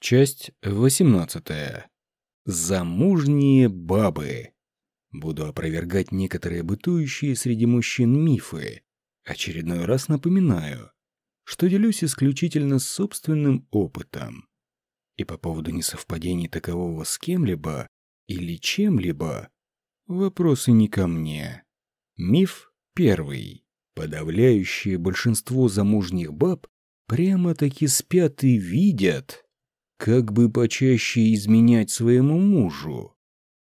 Часть 18. Замужние бабы. Буду опровергать некоторые бытующие среди мужчин мифы. Очередной раз напоминаю, что делюсь исключительно собственным опытом. И по поводу несовпадений такового с кем-либо или чем-либо, вопросы не ко мне. Миф первый. Подавляющее большинство замужних баб прямо-таки спят и видят, как бы почаще изменять своему мужу.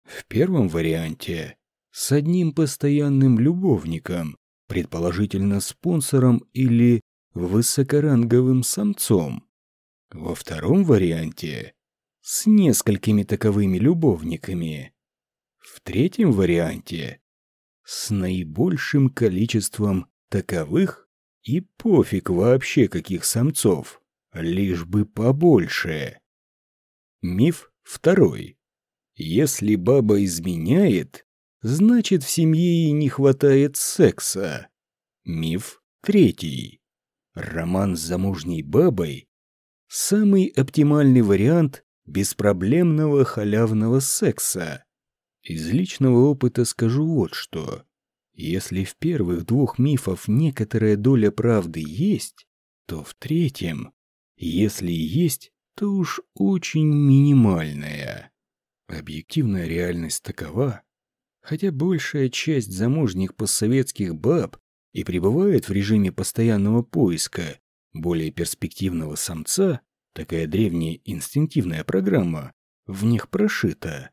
В первом варианте с одним постоянным любовником, предположительно спонсором или высокоранговым самцом. Во втором варианте с несколькими таковыми любовниками. В третьем варианте с наибольшим количеством таковых и пофиг вообще каких самцов, лишь бы побольше. Миф второй. Если баба изменяет, значит в семье ей не хватает секса. Миф третий. Роман с замужней бабой – самый оптимальный вариант беспроблемного халявного секса. Из личного опыта скажу вот что. Если в первых двух мифов некоторая доля правды есть, то в третьем, если есть, то уж очень минимальная. Объективная реальность такова, хотя большая часть замужних постсоветских баб и пребывает в режиме постоянного поиска более перспективного самца, такая древняя инстинктивная программа в них прошита.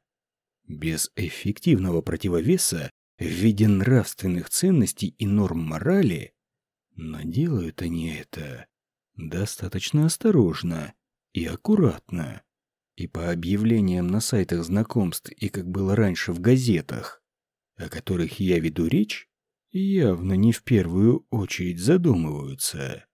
Без эффективного противовеса в виде нравственных ценностей и норм морали, но делают они это достаточно осторожно и аккуратно. И по объявлениям на сайтах знакомств и как было раньше в газетах, о которых я веду речь, явно не в первую очередь задумываются.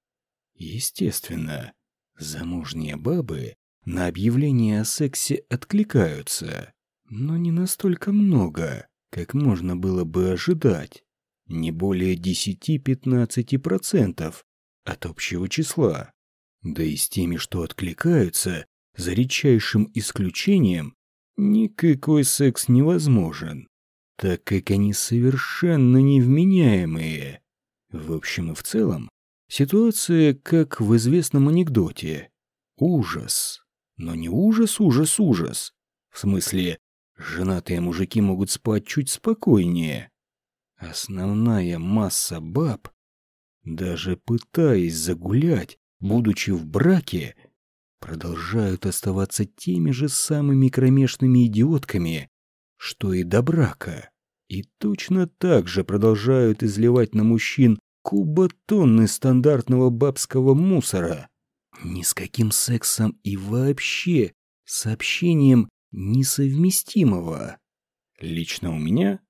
Естественно, замужние бабы на объявления о сексе откликаются, но не настолько много, как можно было бы ожидать. Не более 10-15% от общего числа. Да и с теми, что откликаются, за редчайшим исключением, никакой секс невозможен, так как они совершенно невменяемые. В общем и в целом, ситуация как в известном анекдоте. Ужас. Но не ужас, ужас, ужас. В смысле, женатые мужики могут спать чуть спокойнее. Основная масса баб, даже пытаясь загулять, будучи в браке, продолжают оставаться теми же самыми кромешными идиотками, что и до брака, и точно так же продолжают изливать на мужчин кубатонны стандартного бабского мусора. Ни с каким сексом и вообще с общением несовместимого. Лично у меня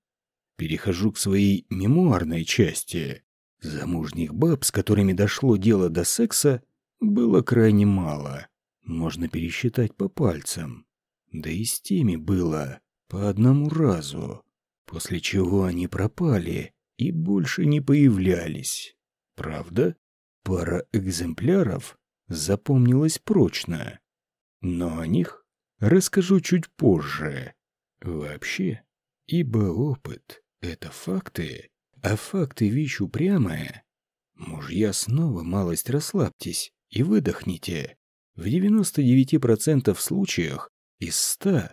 перехожу к своей мемуарной части. Замужних баб, с которыми дошло дело до секса, было крайне мало. Можно пересчитать по пальцам. Да и с теми было по одному разу, после чего они пропали и больше не появлялись. Правда, пара экземпляров запомнилась прочно. Но о них расскажу чуть позже. Вообще, ибо опыт — это факты, а факты вещь упрямая. Мужья снова малость расслабьтесь и выдохните. В 99% случаях из 100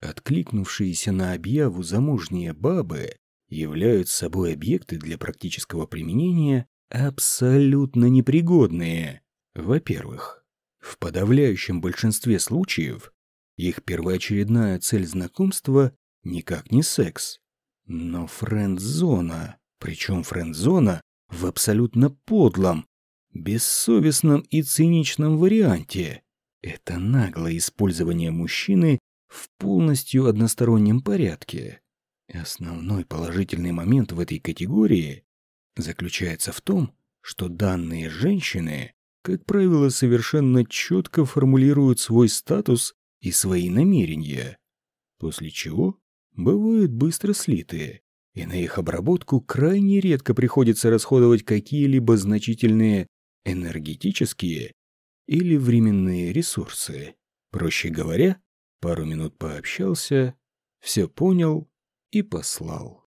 откликнувшиеся на объяву замужние бабы являются собой объекты для практического применения абсолютно непригодные. Во-первых, в подавляющем большинстве случаев их первоочередная цель знакомства никак не секс, но френд-зона, причем френд-зона в абсолютно подлом, бессовестном и циничном варианте. Это наглое использование мужчины в полностью одностороннем порядке. Основной положительный момент в этой категории заключается в том, что данные женщины, как правило, совершенно четко формулируют свой статус и свои намерения, после чего бывают быстро слиты, и на их обработку крайне редко приходится расходовать какие-либо значительные энергетические или временные ресурсы. Проще говоря, пару минут пообщался, все понял и послал.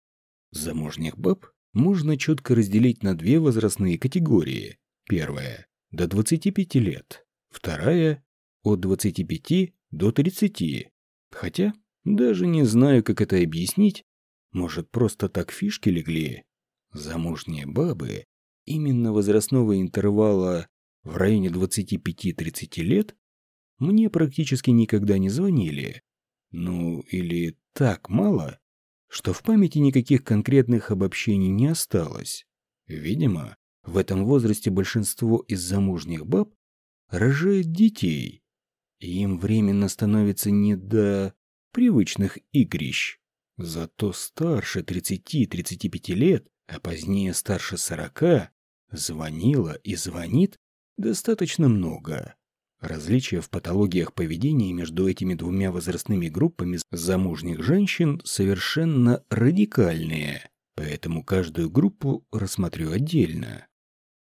Замужних баб можно четко разделить на две возрастные категории. Первая – до 25 лет. Вторая – от 25 до 30. Хотя даже не знаю, как это объяснить. Может, просто так фишки легли. Замужние бабы именно возрастного интервала в районе 25-30 лет мне практически никогда не звонили. Ну, или так мало, что в памяти никаких конкретных обобщений не осталось. Видимо, в этом возрасте большинство из замужних баб рожает детей, и им временно становится не до привычных игрищ. Зато старше 30-35 лет, а позднее старше 40, звонила и звонит достаточно много. Различия в патологиях поведения между этими двумя возрастными группами замужних женщин совершенно радикальные, поэтому каждую группу рассмотрю отдельно.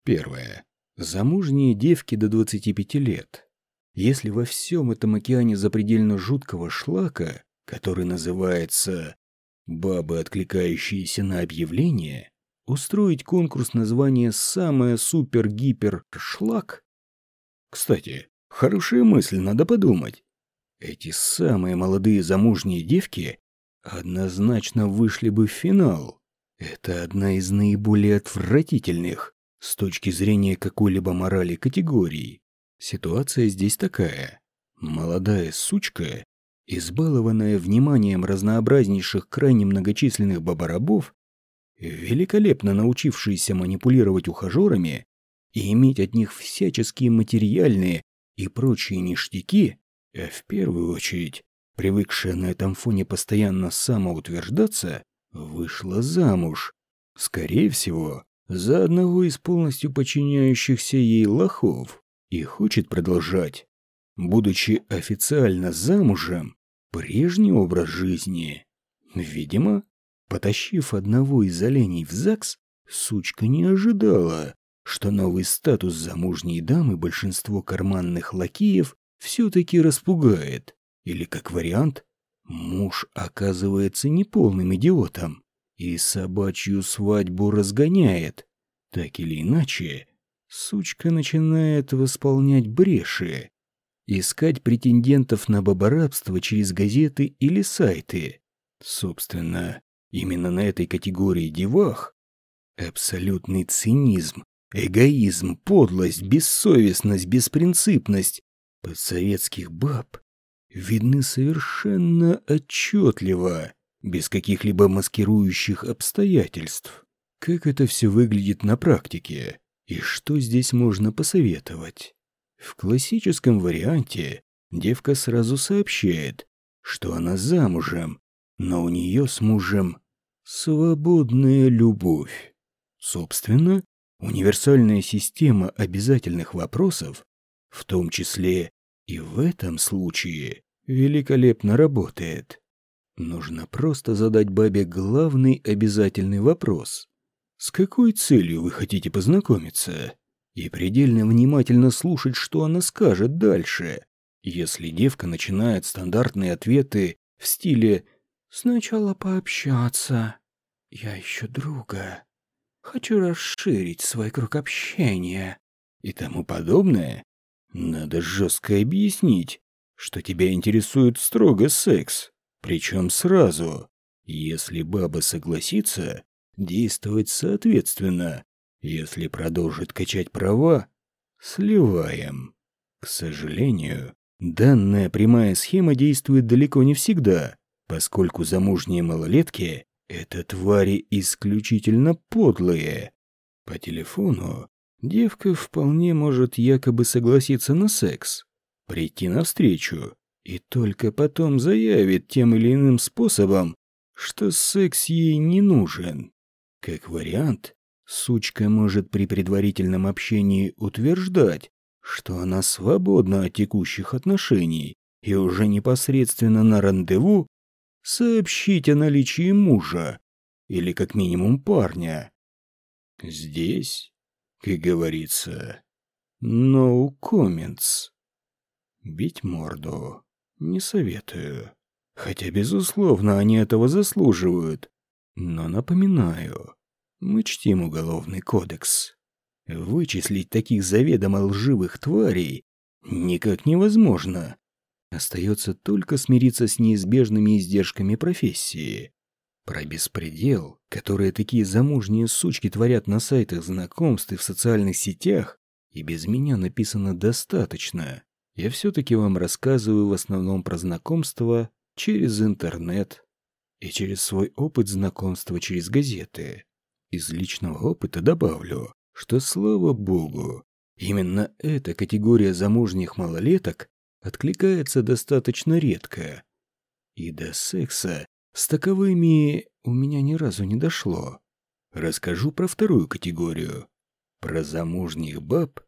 Первое. Замужние девки до 25 лет. Если во всем этом океане запредельно жуткого шлака, который называется «бабы, откликающиеся на объявление», устроить конкурс названия «Самая супер-гипер-шлак»? Кстати, Хорошая мысль, надо подумать. Эти самые молодые замужние девки однозначно вышли бы в финал. Это одна из наиболее отвратительных с точки зрения какой-либо морали категорий. Ситуация здесь такая. Молодая сучка, избалованная вниманием разнообразнейших крайне многочисленных бабарабов, великолепно научившаяся манипулировать ухажерами и иметь от них всяческие материальные и прочие ништяки, а в первую очередь, привыкшая на этом фоне постоянно самоутверждаться, вышла замуж. Скорее всего, за одного из полностью подчиняющихся ей лохов и хочет продолжать, будучи официально замужем, прежний образ жизни. Видимо, потащив одного из оленей в ЗАГС, сучка не ожидала, что новый статус замужней дамы большинство карманных лакеев все-таки распугает. Или, как вариант, муж оказывается неполным идиотом и собачью свадьбу разгоняет. Так или иначе, сучка начинает восполнять бреши, искать претендентов на баборабство через газеты или сайты. Собственно, именно на этой категории девах абсолютный цинизм Эгоизм, подлость, бессовестность, беспринципность подсоветских баб видны совершенно отчетливо, без каких-либо маскирующих обстоятельств. Как это все выглядит на практике и что здесь можно посоветовать? В классическом варианте девка сразу сообщает, что она замужем, но у нее с мужем свободная любовь. Собственно, Универсальная система обязательных вопросов, в том числе и в этом случае, великолепно работает. Нужно просто задать бабе главный обязательный вопрос. С какой целью вы хотите познакомиться? И предельно внимательно слушать, что она скажет дальше. Если девка начинает стандартные ответы в стиле «Сначала пообщаться, я ищу друга», Хочу расширить свой круг общения и тому подобное. Надо жестко объяснить, что тебя интересует строго секс, причем сразу. Если баба согласится, действовать соответственно. Если продолжит качать права, сливаем. К сожалению, данная прямая схема действует далеко не всегда, поскольку замужние малолетки это твари исключительно подлые. По телефону девка вполне может якобы согласиться на секс, прийти навстречу и только потом заявит тем или иным способом, что секс ей не нужен. Как вариант, сучка может при предварительном общении утверждать, что она свободна от текущих отношений и уже непосредственно на рандеву сообщить о наличии мужа или как минимум парня. Здесь, как говорится, no comments. Бить морду. Не советую. Хотя, безусловно, они этого заслуживают. Но напоминаю, мы чтим уголовный кодекс. Вычислить таких заведомо лживых тварей никак невозможно. Остается только смириться с неизбежными издержками профессии. Про беспредел, который такие замужние сучки творят на сайтах знакомств и в социальных сетях, и без меня написано достаточно. Я все-таки вам рассказываю в основном про знакомство через интернет и через свой опыт знакомства через газеты. Из личного опыта добавлю, что, слава богу, именно эта категория замужних малолеток откликается достаточно редко. И до секса с таковыми у меня ни разу не дошло. Расскажу про вторую категорию. Про замужних баб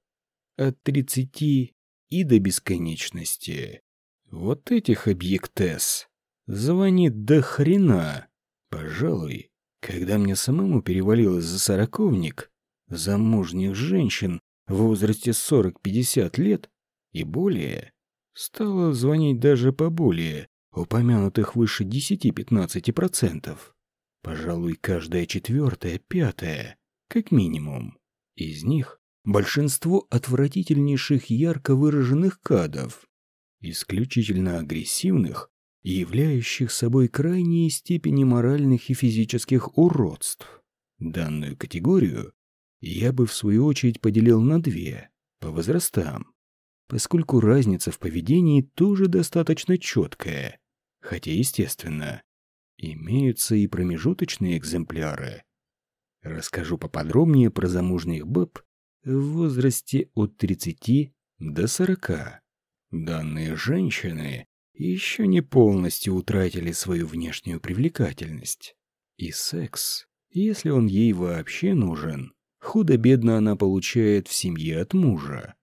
от 30 и до бесконечности. Вот этих объектес звонит до хрена. Пожалуй, когда мне самому перевалилось за сороковник, замужних женщин в возрасте 40-50 лет и более, стало звонить даже поболее упомянутых выше 10-15%. Пожалуй, каждая четвертая, пятая, как минимум. Из них большинство отвратительнейших ярко выраженных кадов, исключительно агрессивных являющих собой крайние степени моральных и физических уродств. Данную категорию я бы в свою очередь поделил на две, по возрастам, поскольку разница в поведении тоже достаточно четкая, хотя, естественно, имеются и промежуточные экземпляры. Расскажу поподробнее про замужних баб в возрасте от 30 до 40. Данные женщины еще не полностью утратили свою внешнюю привлекательность. И секс, если он ей вообще нужен, худо-бедно она получает в семье от мужа.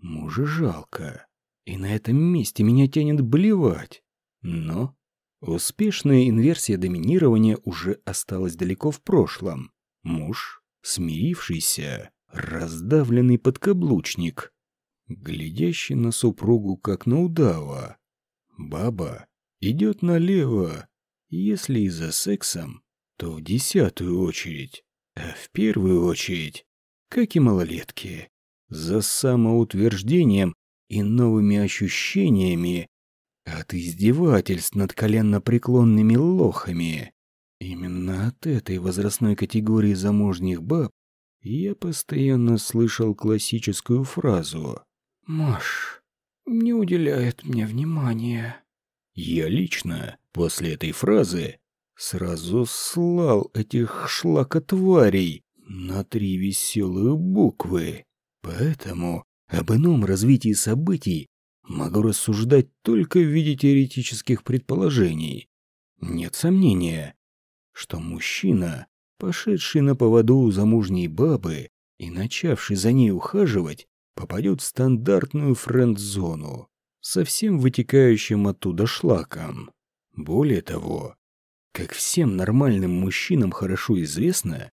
Мужа жалко. И на этом месте меня тянет блевать. Но успешная инверсия доминирования уже осталась далеко в прошлом. Муж, смирившийся, раздавленный подкаблучник, глядящий на супругу как на удава. Баба идет налево, если и за сексом, то в десятую очередь, а в первую очередь, как и малолетки, за самоутверждением и новыми ощущениями от издевательств над коленно-преклонными лохами. Именно от этой возрастной категории замужних баб я постоянно слышал классическую фразу «Маш не уделяет мне внимания». Я лично после этой фразы сразу слал этих шлакотварей на три веселые буквы. Поэтому об ином развитии событий могу рассуждать только в виде теоретических предположений. Нет сомнения, что мужчина пошедший на поводу у замужней бабы и начавший за ней ухаживать, попадет в стандартную френд-зону, совсем вытекающим оттуда шлаком. Более того, как всем нормальным мужчинам хорошо известно,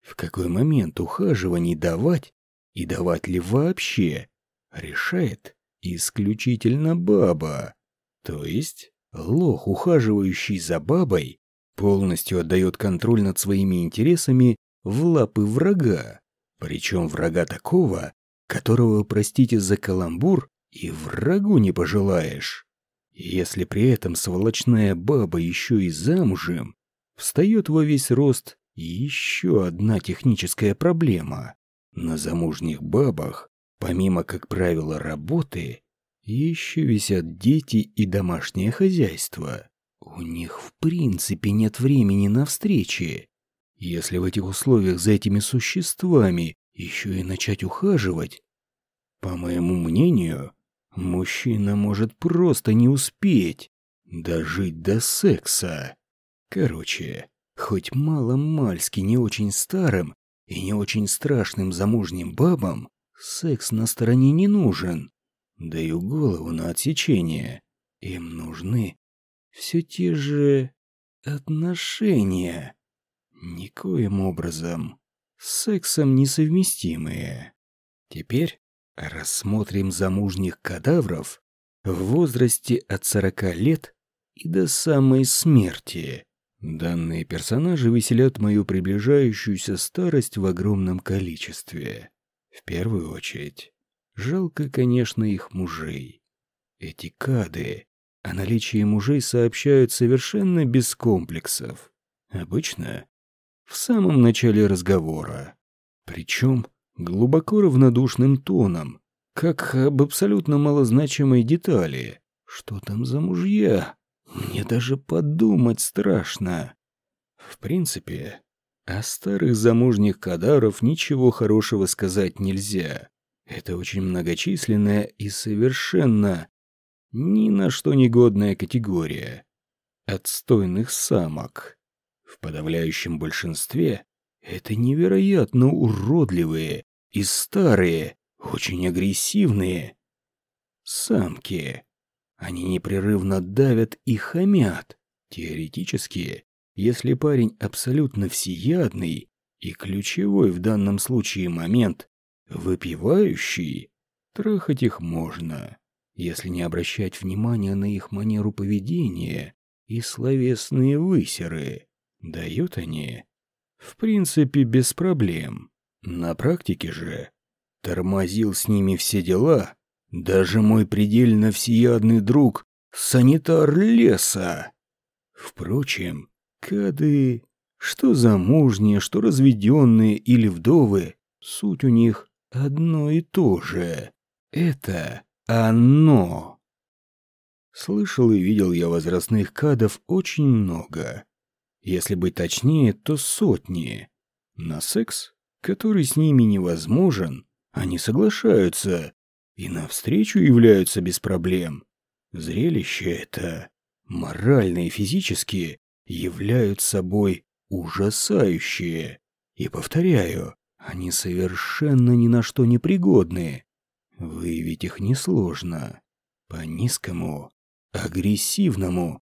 в какой момент ухаживаний давать и давать ли вообще, решает исключительно баба. То есть лох, ухаживающий за бабой, полностью отдает контроль над своими интересами в лапы врага. Причем врага такого, которого, простите за каламбур, и врагу не пожелаешь. Если при этом сволочная баба еще и замужем, встает во весь рост еще одна техническая проблема. На замужних бабах, помимо, как правило, работы, еще висят дети и домашнее хозяйство. У них в принципе нет времени на встречи. Если в этих условиях за этими существами еще и начать ухаживать, по моему мнению, мужчина может просто не успеть дожить до секса. Короче, хоть мало-мальски не очень старым и не очень страшным замужним бабам, секс на стороне не нужен. Даю голову на отсечение. Им нужны все те же отношения, никоим образом с сексом несовместимые. Теперь рассмотрим замужних кадавров в возрасте от 40 лет и до самой смерти. Данные персонажи веселят мою приближающуюся старость в огромном количестве. В первую очередь, жалко, конечно, их мужей. Эти кады о наличии мужей сообщают совершенно без комплексов. Обычно в самом начале разговора. Причем глубоко равнодушным тоном, как об абсолютно малозначимой детали. Что там за мужья? Мне даже подумать страшно. В принципе, о старых замужних кадаров ничего хорошего сказать нельзя. Это очень многочисленная и совершенно ни на что негодная категория. Отстойных самок. В подавляющем большинстве это невероятно уродливые и старые, очень агрессивные самки. Они непрерывно давят и хамят. Теоретически, если парень абсолютно всеядный и ключевой в данном случае момент выпивающий, трахать их можно, если не обращать внимания на их манеру поведения и словесные высеры. Дают они, в принципе, без проблем. На практике же тормозил с ними все дела даже мой предельно всеядный друг, санитар леса. Впрочем, кады, что замужние, что разведенные или вдовы, суть у них одно и то же. Это оно. Слышал и видел я возрастных кадов очень много. Если быть точнее, то сотни. На секс, который с ними невозможен, они соглашаются, и навстречу являются без проблем. Зрелище это, морально и физически, являют собой ужасающие. И повторяю, они совершенно ни на что не пригодны. Выявить их несложно. По низкому, агрессивному,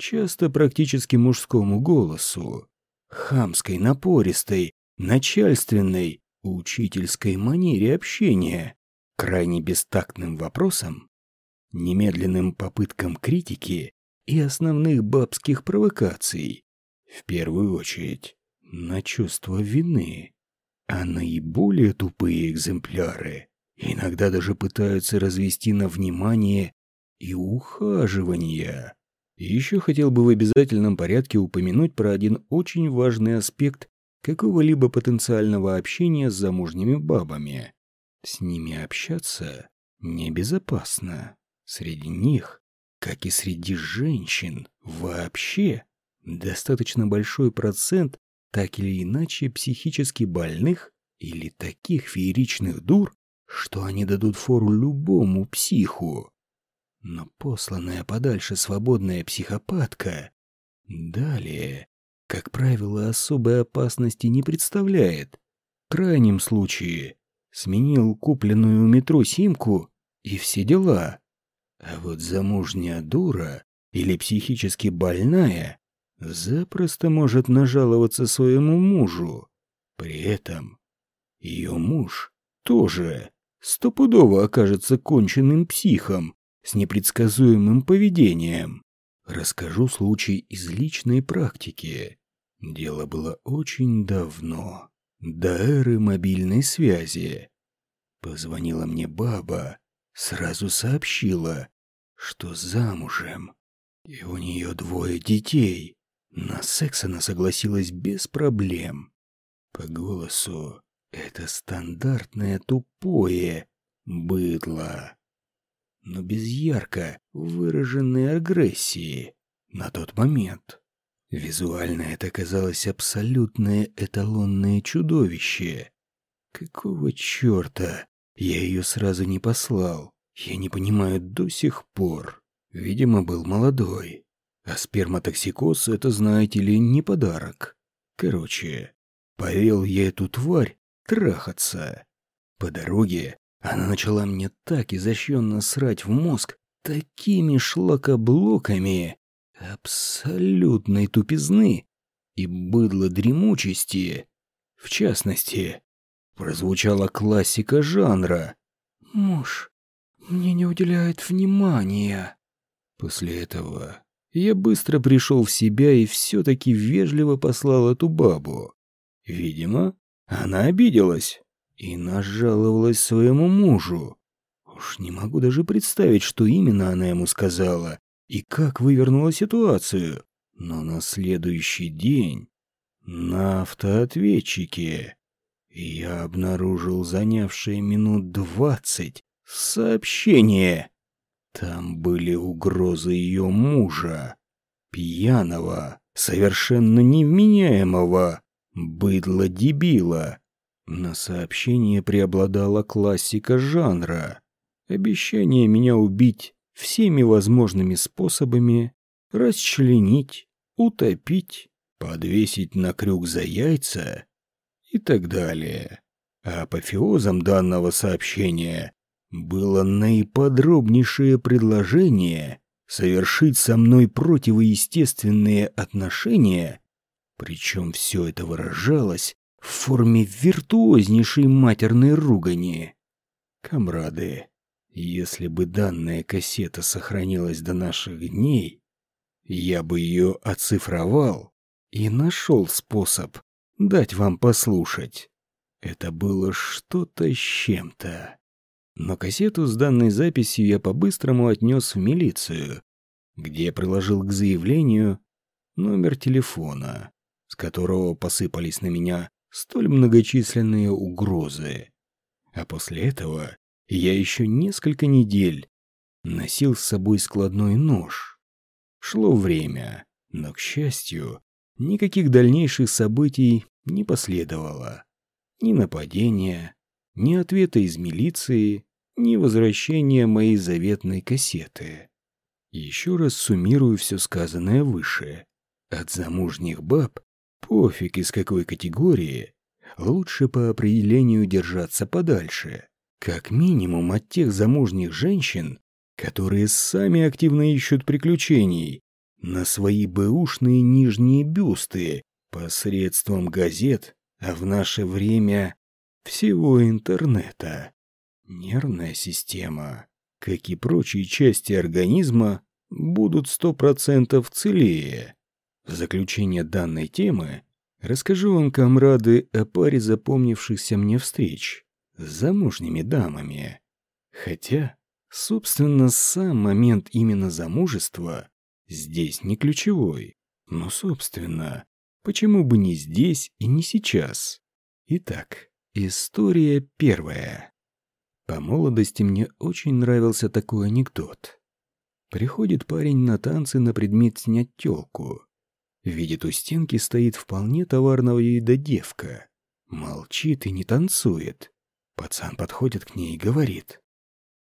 часто практически мужскому голосу, хамской, напористой, начальственной, учительской манере общения, крайне бестактным вопросам, немедленным попыткам критики и основных бабских провокаций, в первую очередь на чувство вины. А наиболее тупые экземпляры иногда даже пытаются развести на внимание и ухаживание. Еще хотел бы в обязательном порядке упомянуть про один очень важный аспект какого-либо потенциального общения с замужними бабами. С ними общаться небезопасно. Среди них, как и среди женщин, вообще достаточно большой процент так или иначе психически больных или таких фееричных дур, что они дадут фору любому психу. Но посланная подальше свободная психопатка далее, как правило, особой опасности не представляет. В крайнем случае сменил купленную у метро симку и все дела. А вот замужняя дура или психически больная запросто может нажаловаться своему мужу. При этом ее муж тоже стопудово окажется конченным психом с непредсказуемым поведением. Расскажу случай из личной практики. Дело было очень давно до эры мобильной связи. Позвонила мне баба, сразу сообщила, что замужем, и у нее двое детей. На секс она согласилась без проблем. По голосу это стандартное тупое быдло, но без ярко выраженной агрессии на тот момент. Визуально это казалось абсолютное эталонное чудовище. Какого черта? Я ее сразу не послал. Я не понимаю до сих пор. Видимо, был молодой. А сперматоксикоз — это, знаете ли, не подарок. Короче, повел я эту тварь трахаться. По дороге она начала мне так изощренно срать в мозг такими шлакоблоками, абсолютной тупизны и быдло дремучести. В частности, прозвучала классика жанра. «Муж, мне не уделяет внимания. После этого я быстро пришел в себя и все-таки вежливо послал эту бабу. Видимо, она обиделась и нажаловалась своему мужу. Уж не могу даже представить, что именно она ему сказала и как вывернула ситуацию. Но на следующий день на автоответчике я обнаружил занявшее минут двадцать сообщение. Там были угрозы ее мужа, пьяного, совершенно невменяемого, быдла-дебила. На сообщение преобладала классика жанра. Обещание меня убить всеми возможными способами, расчленить, утопить, подвесить на крюк за яйца и так далее. А апофеозом данного сообщения было наиподробнейшее предложение совершить со мной противоестественные отношения, причем все это выражалось в форме виртуознейшей матерной ругани. Камрады, если бы данная кассета сохранилась до наших дней, я бы ее оцифровал и нашел способ дать вам послушать. Это было что-то с чем-то. Но кассету с данной записью я по-быстрому отнес в милицию, где приложил к заявлению номер телефона, с которого посыпались на меня столь многочисленные угрозы. А после этого я еще несколько недель носил с собой складной нож. Шло время, но, к счастью, никаких дальнейших событий не последовало. Ни нападения, ни ответа из милиции, ни возвращения моей заветной кассеты. Еще раз суммирую все сказанное выше. От замужних баб, пофиг из какой категории, лучше по определению держаться подальше. Как минимум от тех замужних женщин, которые сами активно ищут приключений на свои бэушные нижние бюсты посредством газет, а в наше время всего интернета. Нервная система, как и прочие части организма, будут сто процентов целее. В заключение данной темы расскажу вам, комрады, о паре запомнившихся мне встреч с замужними дамами. Хотя, собственно, сам момент именно замужества здесь не ключевой. Но, собственно, почему бы не здесь и не сейчас? Итак, история первая. По молодости мне очень нравился такой анекдот. Приходит парень на танцы на предмет снять тёлку. Видит у стенки стоит вполне товарного вида девка. Молчит и не танцует. Пацан подходит к ней и говорит.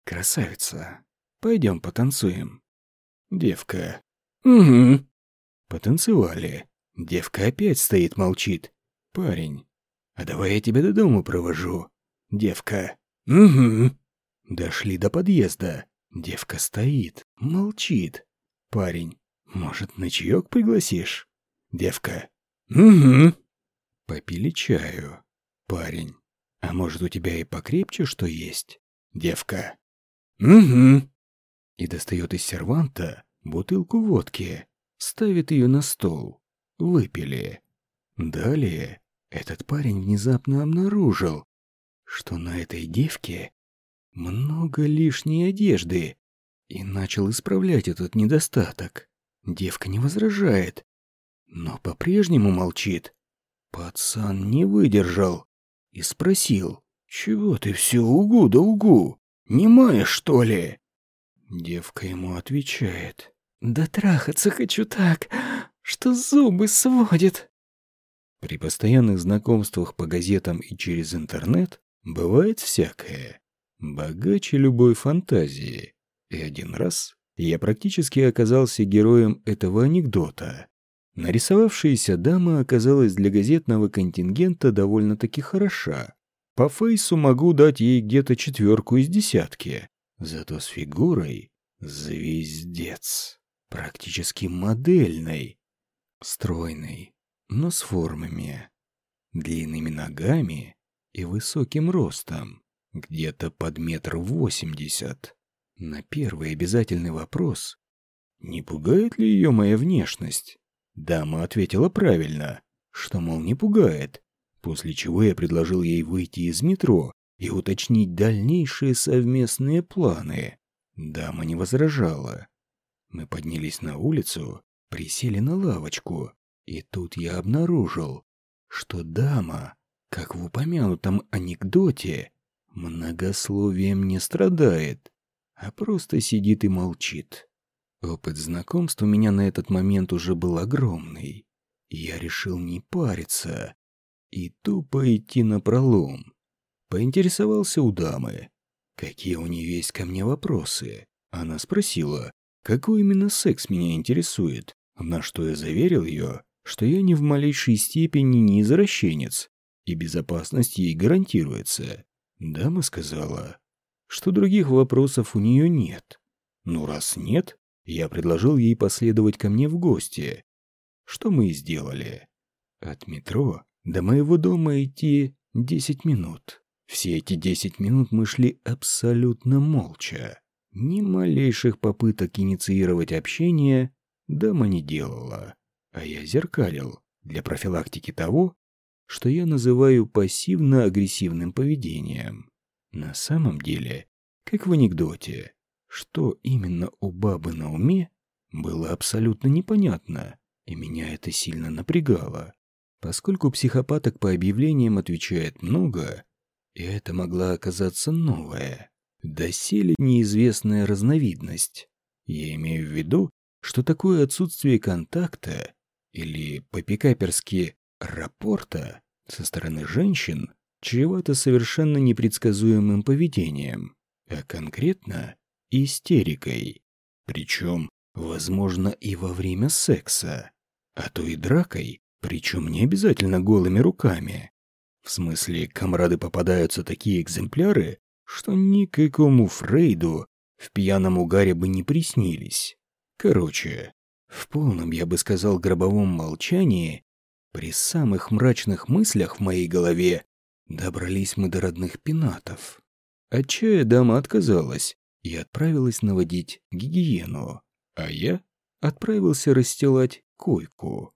«Красавица, пойдем потанцуем». Девка. «Угу». Потанцевали. Девка опять стоит, молчит. Парень. «А давай я тебя до дома провожу». Девка. «Угу». Дошли до подъезда. Девка стоит, молчит. Парень. «Может, на пригласишь?» Девка. «Угу». Попили чаю. Парень. «А может, у тебя и покрепче что есть?» Девка. «Угу». И достает из серванта бутылку водки. Ставит ее на стол. Выпили. Далее этот парень внезапно обнаружил, что на этой девке много лишней одежды, и начал исправлять этот недостаток. Девка не возражает, но по-прежнему молчит. Пацан не выдержал и спросил, «Чего ты все угу да угу? Немая, что ли?» Девка ему отвечает, «Да трахаться хочу так, что зубы сводит». При постоянных знакомствах по газетам и через интернет Бывает всякое. Богаче любой фантазии. И один раз я практически оказался героем этого анекдота. Нарисовавшаяся дама оказалась для газетного контингента довольно-таки хороша. По фейсу могу дать ей где-то четверку из десятки. Зато с фигурой звездец. Практически модельной. Стройной, но с формами. Длинными ногами и высоким ростом, где-то под метр восемьдесят. На первый обязательный вопрос «Не пугает ли ее моя внешность?» Дама ответила правильно, что, мол, не пугает, после чего я предложил ей выйти из метро и уточнить дальнейшие совместные планы. Дама не возражала. Мы поднялись на улицу, присели на лавочку, и тут я обнаружил, что дама, как в упомянутом анекдоте, многословием не страдает, а просто сидит и молчит. Опыт знакомств у меня на этот момент уже был огромный. Я решил не париться и тупо идти на пролом. Поинтересовался у дамы, какие у нее есть ко мне вопросы. Она спросила, какой именно секс меня интересует, на что я заверил ее, что я ни в малейшей степени не извращенец, и безопасность ей гарантируется. Дама сказала, что других вопросов у нее нет. Ну, раз нет, я предложил ей последовать ко мне в гости. Что мы и сделали. От метро до моего дома идти 10 минут. Все эти 10 минут мы шли абсолютно молча. Ни малейших попыток инициировать общение дама не делала, а я зеркалил для профилактики того, что я называю пассивно-агрессивным поведением. На самом деле, как в анекдоте, что именно у бабы на уме, было абсолютно непонятно, и меня это сильно напрягало. Поскольку психопаток по объявлениям отвечает много, и это могла оказаться новая, доселе неизвестная разновидность. Я имею в виду, что такое отсутствие контакта или по-пикаперски рапорта со стороны женщин чревато совершенно непредсказуемым поведением, а конкретно истерикой. Причем, возможно, и во время секса, а то и дракой, причем не обязательно голыми руками. В смысле, комрады попадаются такие экземпляры, что никакому Фрейду в пьяном угаре бы не приснились. Короче, в полном, я бы сказал, гробовом молчании, при самых мрачных мыслях в моей голове, добрались мы до родных пенатов. От чая дама отказалась и отправилась наводить гигиену, а я отправился расстилать койку.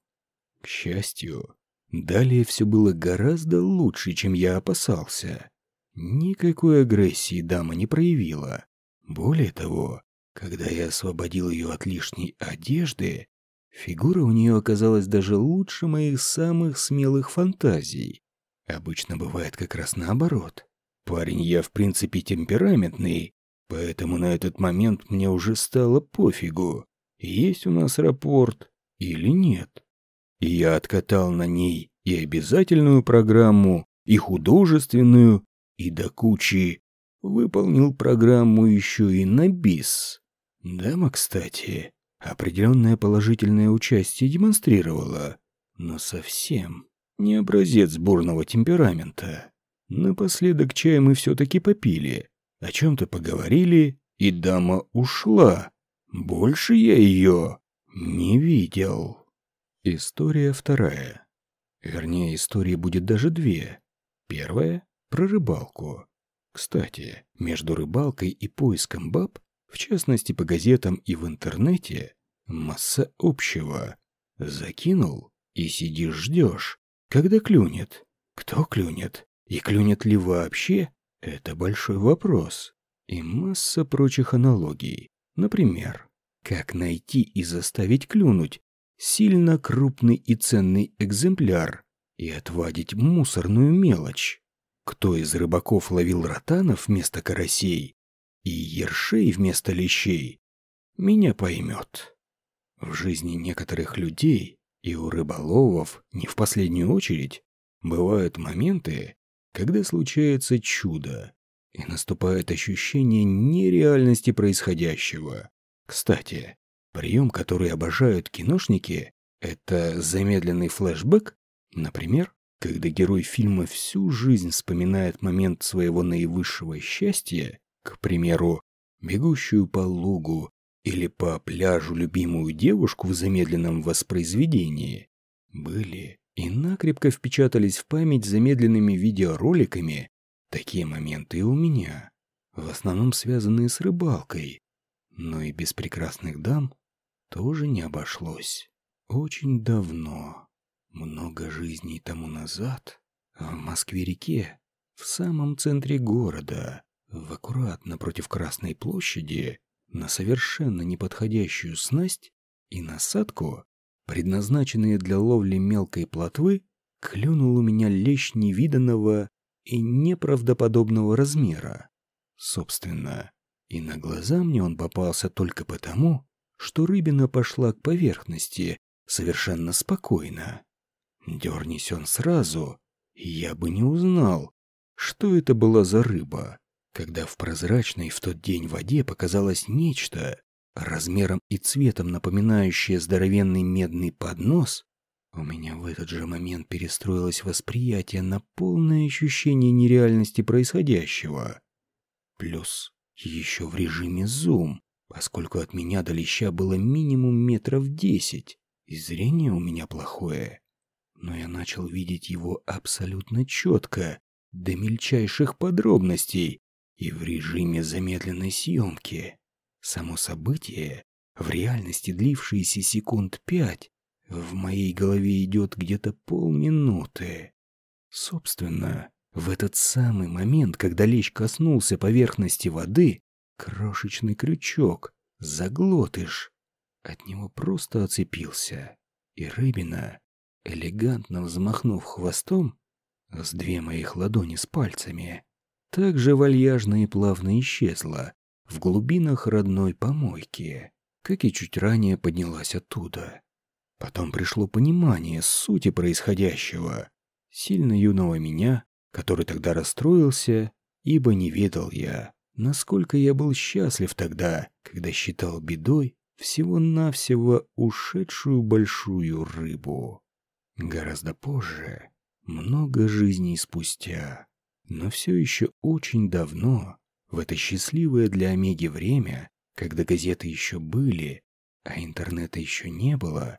К счастью, далее все было гораздо лучше, чем я опасался. Никакой агрессии дама не проявила. Более того, когда я освободил ее от лишней одежды, фигура у нее оказалась даже лучше моих самых смелых фантазий. Обычно бывает как раз наоборот. Парень я в принципе темпераментный, поэтому на этот момент мне уже стало пофигу, есть у нас рапорт или нет. Я откатал на ней и обязательную программу, и художественную, и до кучи выполнил программу еще и на бис. Дама, кстати, определенное положительное участие демонстрировала, но совсем не образец бурного темперамента. Напоследок чай мы все-таки попили, о чем-то поговорили, и дама ушла. Больше я ее не видел. История вторая. Вернее, истории будет даже две. Первая — про рыбалку. Кстати, между рыбалкой и поиском баб, в частности по газетам и в интернете, масса общего. Закинул и сидишь ждешь, когда клюнет. Кто клюнет? И клюнет ли вообще? Это большой вопрос. И масса прочих аналогий. Например, как найти и заставить клюнуть сильно крупный и ценный экземпляр и отвадить мусорную мелочь. Кто из рыбаков ловил ротанов вместо карасей и ершей вместо лещей, меня поймет. В жизни некоторых людей и у рыболовов, не в последнюю очередь, бывают моменты, когда случается чудо, и наступает ощущение нереальности происходящего. Кстати, Прием, который обожают киношники, это замедленный флешбэк, например, когда герой фильма всю жизнь вспоминает момент своего наивысшего счастья, к примеру, бегущую по лугу или по пляжу любимую девушку в замедленном воспроизведении, были и накрепко впечатались в память замедленными видеороликами такие моменты и у меня. в основном связанные с рыбалкой. Но и без прекрасных дам тоже не обошлось. Очень давно, много жизней тому назад, в Москве-реке, в самом центре города, в аккуратно против Красной площади, на совершенно неподходящую снасть и насадку, предназначенные для ловли мелкой плотвы, клюнул у меня лещ невиданного и неправдоподобного размера. Собственно, и на глаза мне он попался только потому, что рыбина пошла к поверхности совершенно спокойно. Дернись он сразу, я бы не узнал, что это была за рыба, когда в прозрачной в тот день воде показалось нечто, размером и цветом напоминающее здоровенный медный поднос, у меня в этот же момент перестроилось восприятие на полное ощущение нереальности происходящего. Плюс еще в режиме зум, поскольку от меня до леща было минимум метров десять, и зрение у меня плохое. Но я начал видеть его абсолютно четко, до мельчайших подробностей, и в режиме замедленной съемки. Само событие, в реальности длившееся секунд пять, в моей голове идет где-то полминуты. Собственно, в этот самый момент, когда лещ коснулся поверхности воды, крошечный крючок, заглотыш, от него просто оцепился. И рыбина, элегантно взмахнув хвостом, с две моих ладони с пальцами, также вальяжно и плавно исчезла в глубинах родной помойки, как и чуть ранее поднялась оттуда. Потом пришло понимание сути происходящего. Сильно юного меня, который тогда расстроился, ибо не ведал я, насколько я был счастлив тогда, когда считал бедой всего-навсего ушедшую большую рыбу. Гораздо позже, много жизней спустя, но все еще очень давно, в это счастливое для Омеги время, когда газеты еще были, а интернета еще не было,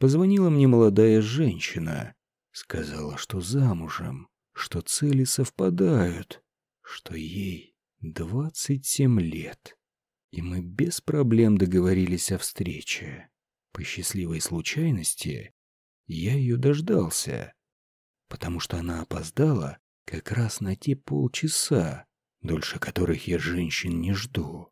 Позвонила мне молодая женщина. Сказала, что замужем, что цели совпадают, что ей 27 лет. И мы без проблем договорились о встрече. По счастливой случайности я ее дождался, потому что она опоздала как раз на те полчаса, дольше которых я женщин не жду.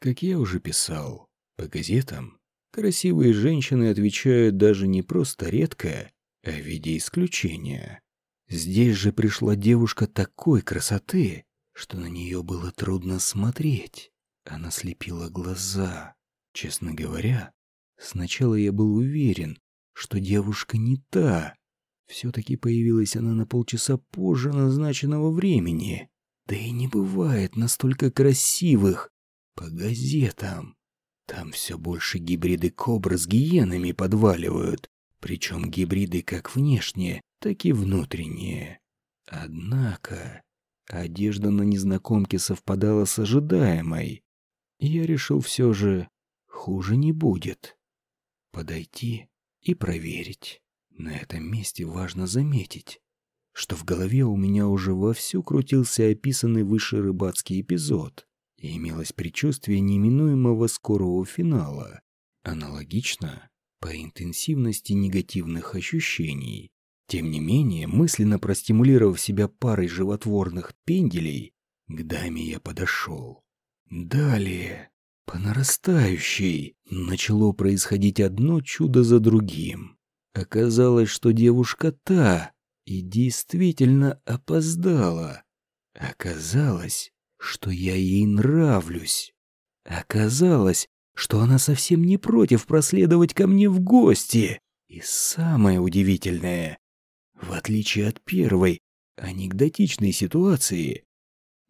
Как я уже писал, по газетам Красивые женщины отвечают даже не просто редко, а в виде исключения. Здесь же пришла девушка такой красоты, что на нее было трудно смотреть. Она слепила глаза. Честно говоря, сначала я был уверен, что девушка не та. Все-таки появилась она на полчаса позже назначенного времени. Да и не бывает настолько красивых по газетам. Там все больше гибриды кобр с гиенами подваливают, причем гибриды как внешние, так и внутренние. Однако одежда на незнакомке совпадала с ожидаемой. Я решил все же, хуже не будет. Подойти и проверить. На этом месте важно заметить, что в голове у меня уже вовсю крутился описанный выше рыбацкий эпизод и имелось предчувствие неминуемого скорого финала. Аналогично по интенсивности негативных ощущений. Тем не менее, мысленно простимулировав себя парой животворных пенделей, к даме я подошел. Далее, по нарастающей, начало происходить одно чудо за другим. Оказалось, что девушка та и действительно опоздала. Оказалось, что я ей нравлюсь. Оказалось, что она совсем не против проследовать ко мне в гости. И самое удивительное, в отличие от первой анекдотичной ситуации,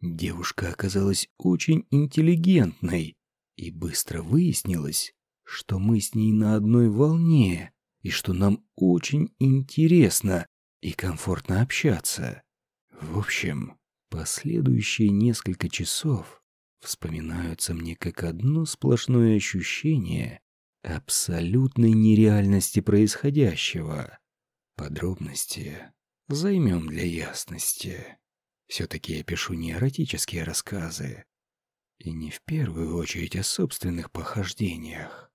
девушка оказалась очень интеллигентной, и быстро выяснилось, что мы с ней на одной волне, и что нам очень интересно и комфортно общаться. В общем, Последующие несколько часов вспоминаются мне как одно сплошное ощущение абсолютной нереальности происходящего. Подробности займем для ясности. Все-таки я пишу не эротические рассказы, И не в первую очередь о собственных похождениях.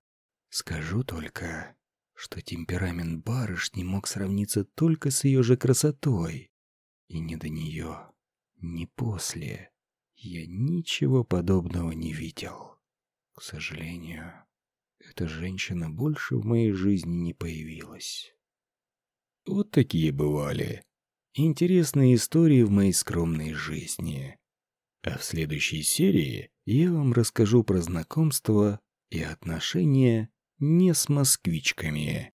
Скажу только, что темперамент барышни мог сравниться только с ее же красотой. И ни до нее, ни после я ничего подобного не видел. К сожалению, эта женщина больше в моей жизни не появилась. Вот такие бывали интересные истории в моей скромной жизни. А в следующей серии я вам расскажу про знакомство и отношения не с москвичками.